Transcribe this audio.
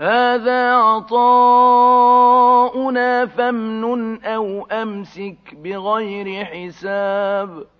هَٰذَا عَطَاؤُنَا فَامْنُنْ أَوْ أَمْسِكْ بِغَيْرِ حِسَابٍ.